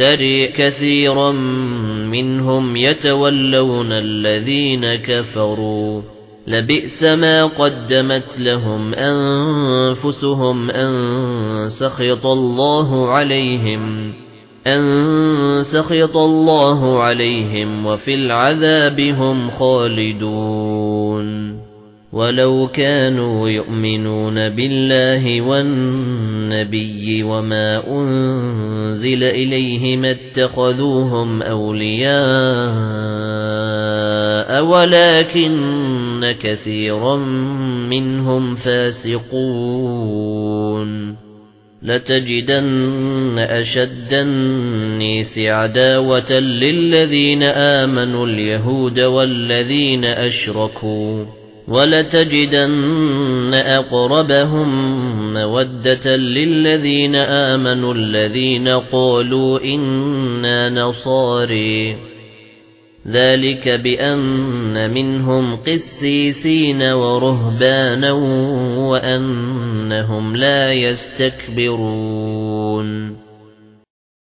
تَرِي كَثِيرًا مِنْهُمْ يَتَوَلَّوْنَ الَّذِينَ كَفَرُوا. لَبِئْسَ مَا قَدَّمَتْ لَهُمْ أَنفُسُهُمْ أَن سَخِطَ اللَّهُ عَلَيْهِمْ أَن سَخِطَ اللَّهُ عَلَيْهِمْ وَفِي الْعَذَابِ هُمْ خَالِدُونَ. وَلَوْ كَانُوا يُؤْمِنُونَ بِاللَّهِ وَالنَّبِيِّ وَمَا أُنزِلَ إِلَيْهِ ما اتَّخَذُوهُمْ أَوْلِيَاءَ وَلَكِنَّ كَثِيرًا مِنْهُمْ فَاسِقُونَ. لَتَجِدَنَّ أَشَدَّ النَّاسِ عَدَاوَةً لِلَّذِينَ آمَنُوا الْيَهُودَ وَالَّذِينَ أَشْرَكُوا. وَلَتَجِدَنَّ أَقْرَبَهُم مَّوَدَّةً لِّلَّذِينَ آمَنُوا الَّذِينَ قَالُوا إِنَّا نَصَارَى ذَلِكَ بِأَنَّ مِنْهُمْ قِسِّيسِينَ وَرُهْبَانًا وَأَنَّهُمْ لَا يَسْتَكْبِرُونَ.